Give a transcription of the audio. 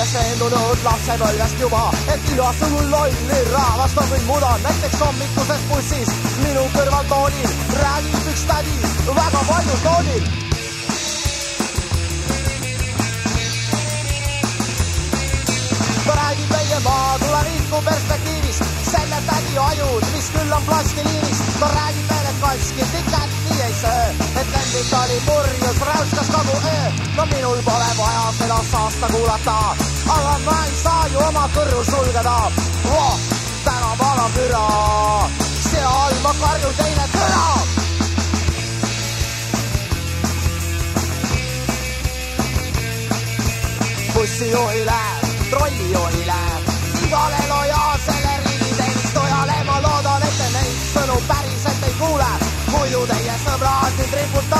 olles veendunud lapsepõlvest juba, et igasugune lolli rahvast on võinud muda, näiteks hommikuses bussis minu kõrval toolil räägib üks tädi väga palju toonil räägib meie maa tuleviku perspektiivist, selle tädi ajud, mis küll on plastiliinist. ta räägib veel, et kalskit ikka nii ei söö, et lembik oli öö. No minul pole vaja seda saasta kuulata, aga ma ei saa ju oma kõrvu sulgeda. Oh,. täna müra, seal ma karjun teine kõla bussijuhile trollijoonile, igale lojaalsele riigiteenistujale ma loodan, et te neid sõnu päriselt ei kuule, muidu teie sõbrad nüüd riputavad